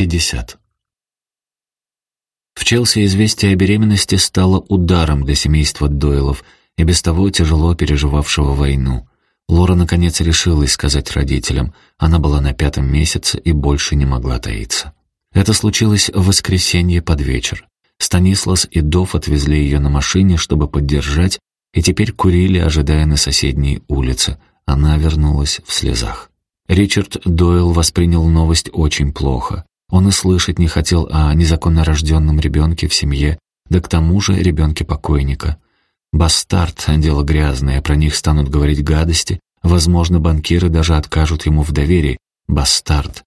50. В Челси известие о беременности стало ударом для семейства Дойлов и без того тяжело переживавшего войну. Лора наконец решилась сказать родителям. Она была на пятом месяце и больше не могла таиться. Это случилось в воскресенье под вечер. Станислас и Дов отвезли ее на машине, чтобы поддержать, и теперь курили, ожидая на соседней улице. Она вернулась в слезах. Ричард Дойл воспринял новость очень плохо. Он и слышать не хотел о незаконно рожденном ребенке в семье, да к тому же ребенке покойника. Бастард — дело грязное, про них станут говорить гадости, возможно, банкиры даже откажут ему в доверии. Бастард.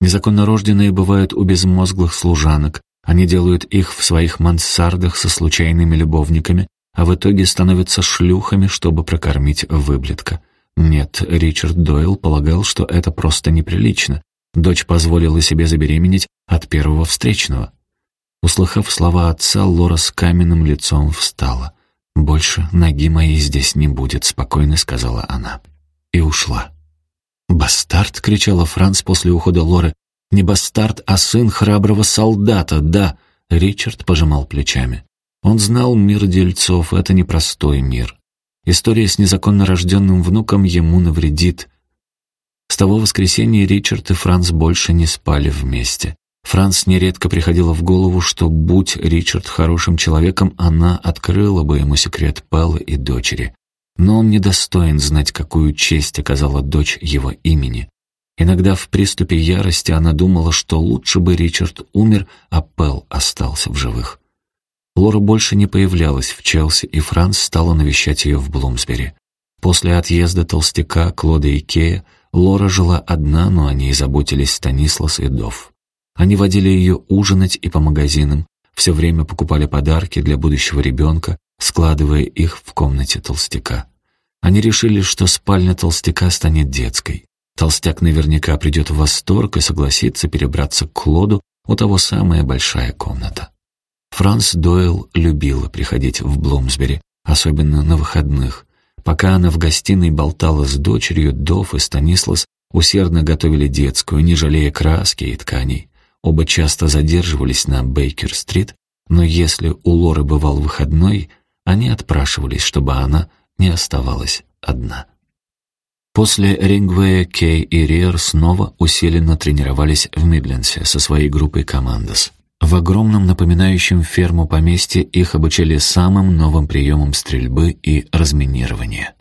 Незаконно рожденные бывают у безмозглых служанок, они делают их в своих мансардах со случайными любовниками, а в итоге становятся шлюхами, чтобы прокормить выблетка. Нет, Ричард Дойл полагал, что это просто неприлично, Дочь позволила себе забеременеть от первого встречного. Услыхав слова отца, Лора с каменным лицом встала. «Больше ноги моей здесь не будет», — спокойно сказала она. И ушла. «Бастард!» — кричала Франц после ухода Лоры. «Не бастард, а сын храброго солдата, да!» Ричард пожимал плечами. Он знал мир дельцов, это непростой мир. История с незаконно рожденным внуком ему навредит. С того воскресенья Ричард и Франц больше не спали вместе. Франц нередко приходило в голову, что, будь Ричард хорошим человеком, она открыла бы ему секрет Пэллы и дочери. Но он недостоин знать, какую честь оказала дочь его имени. Иногда в приступе ярости она думала, что лучше бы Ричард умер, а Пэл остался в живых. Лора больше не появлялась в Челси, и Франц стала навещать ее в Блумсбери. После отъезда толстяка Клода и Кея Лора жила одна, но о ней заботились Станислас и Дов. Они водили ее ужинать и по магазинам, все время покупали подарки для будущего ребенка, складывая их в комнате толстяка. Они решили, что спальня толстяка станет детской. Толстяк наверняка придет в восторг и согласится перебраться к Клоду, у того самая большая комната. Франс Дойл любила приходить в Блумсбери, особенно на выходных, Пока она в гостиной болтала с дочерью, Дов и Станислас усердно готовили детскую, не жалея краски и тканей. Оба часто задерживались на Бейкер-стрит, но если у Лоры бывал выходной, они отпрашивались, чтобы она не оставалась одна. После Рингвея, Кей и Риер снова усиленно тренировались в Мидленсе со своей группой «Командос». В огромном напоминающем ферму поместье их обучали самым новым приемам стрельбы и разминирования.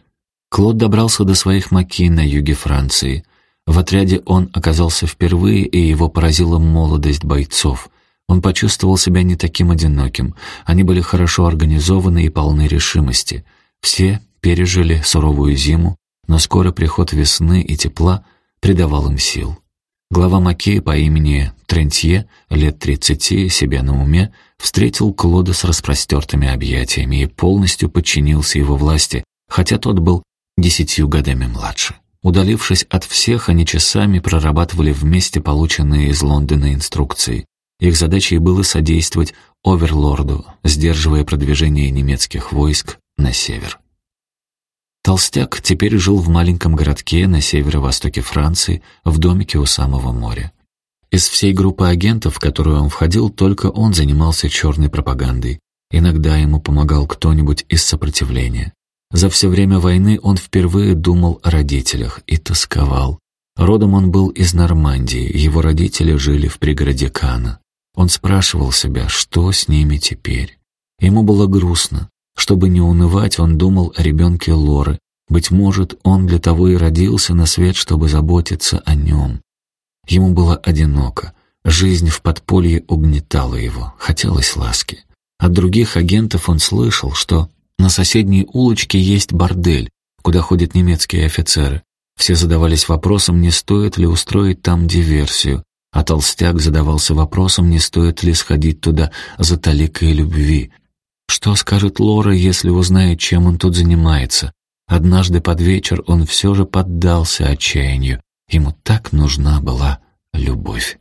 Клод добрался до своих маки на юге Франции. В отряде он оказался впервые, и его поразила молодость бойцов. Он почувствовал себя не таким одиноким. Они были хорошо организованы и полны решимости. Все пережили суровую зиму, но скоро приход весны и тепла придавал им сил. Глава Маки по имени Трентье, лет тридцати, себе на уме, встретил Клода с распростертыми объятиями и полностью подчинился его власти, хотя тот был десятью годами младше. Удалившись от всех, они часами прорабатывали вместе полученные из Лондона инструкции. Их задачей было содействовать оверлорду, сдерживая продвижение немецких войск на север. Толстяк теперь жил в маленьком городке на северо-востоке Франции, в домике у самого моря. Из всей группы агентов, в которую он входил, только он занимался черной пропагандой. Иногда ему помогал кто-нибудь из сопротивления. За все время войны он впервые думал о родителях и тосковал. Родом он был из Нормандии, его родители жили в пригороде Кана. Он спрашивал себя, что с ними теперь. Ему было грустно, чтобы не унывать, он думал о ребенке Лоры. Быть может, он для того и родился на свет, чтобы заботиться о нем. Ему было одиноко. Жизнь в подполье угнетала его, хотелось ласки. От других агентов он слышал, что на соседней улочке есть бордель, куда ходят немецкие офицеры. Все задавались вопросом, не стоит ли устроить там диверсию, а толстяк задавался вопросом, не стоит ли сходить туда за таликой любви, что скажет Лора, если узнает, чем он тут занимается? Однажды под вечер он все же поддался отчаянию. Ему так нужна была любовь.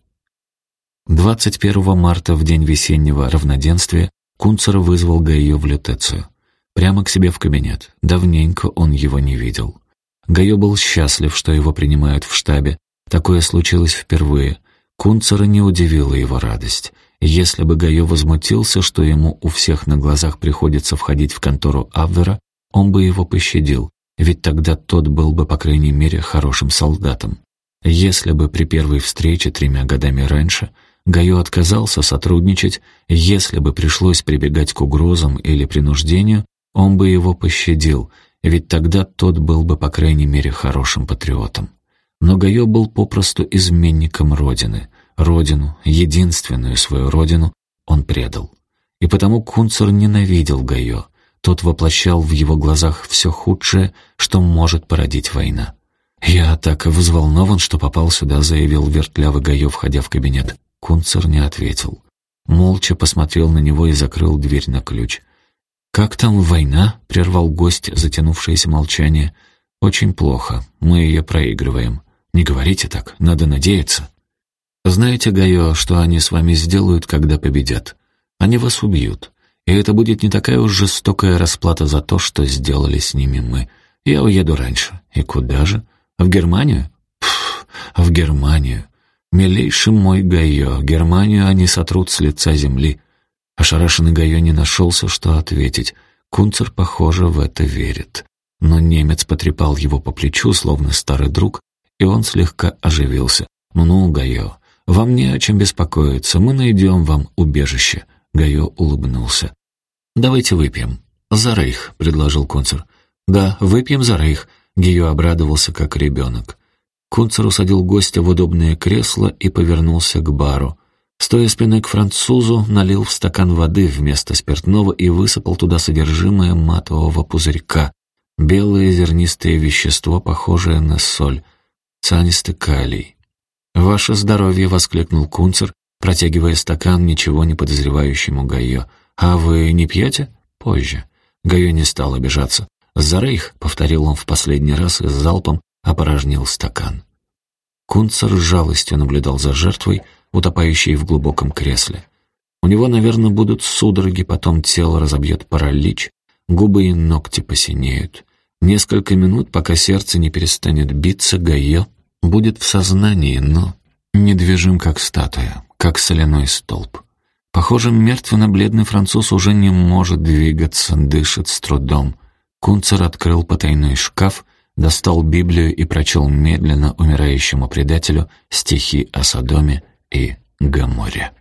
21 марта, в день весеннего равноденствия, Кунцер вызвал Гайо в лютецию. Прямо к себе в кабинет. Давненько он его не видел. Гайо был счастлив, что его принимают в штабе. Такое случилось впервые. Кунцера не удивила его радость. Если бы Гайо возмутился, что ему у всех на глазах приходится входить в контору Абвера, он бы его пощадил, ведь тогда тот был бы, по крайней мере, хорошим солдатом. Если бы при первой встрече тремя годами раньше Гайо отказался сотрудничать, если бы пришлось прибегать к угрозам или принуждению, он бы его пощадил, ведь тогда тот был бы, по крайней мере, хорошим патриотом. Но Гайо был попросту изменником Родины. Родину, единственную свою Родину, он предал. И потому Кунцер ненавидел Гайо. Тот воплощал в его глазах все худшее, что может породить война. «Я так взволнован, что попал сюда», — заявил вертлявый Гайо, входя в кабинет. Кунцер не ответил. Молча посмотрел на него и закрыл дверь на ключ. «Как там война?» — прервал гость затянувшееся молчание. «Очень плохо. Мы ее проигрываем. Не говорите так, надо надеяться. Знаете, Гайо, что они с вами сделают, когда победят? Они вас убьют. И это будет не такая уж жестокая расплата за то, что сделали с ними мы. Я уеду раньше. И куда же? В Германию? Пф, в Германию. Милейший мой Гайо, Германию они сотрут с лица земли. Ошарашенный Гайо не нашелся, что ответить. Кунцер, похоже, в это верит. Но немец потрепал его по плечу, словно старый друг, и он слегка оживился. «Ну, Гайо, вам не о чем беспокоиться, мы найдем вам убежище». Гайо улыбнулся. «Давайте выпьем». «За Рейх», — предложил Кунцер. «Да, выпьем за Рейх», — Гио обрадовался, как ребенок. Кунцер усадил гостя в удобное кресло и повернулся к бару. Стоя спиной к французу, налил в стакан воды вместо спиртного и высыпал туда содержимое матового пузырька. Белое зернистое вещество, похожее на соль — цианистый калий. «Ваше здоровье!» — воскликнул Кунцер, протягивая стакан ничего не подозревающему Гайо. «А вы не пьете?» «Позже». Гайо не стал обижаться. «За рейх!» — повторил он в последний раз и с залпом опорожнил стакан. Кунцер с жалостью наблюдал за жертвой, утопающей в глубоком кресле. У него, наверное, будут судороги, потом тело разобьет паралич, губы и ногти посинеют. Несколько минут, пока сердце не перестанет биться, Гайо будет в сознании, но недвижим, как статуя, как соляной столб. Похоже, мертвенно-бледный француз уже не может двигаться, дышит с трудом. Кунцер открыл потайной шкаф, достал Библию и прочел медленно умирающему предателю стихи о Содоме и Гаморе.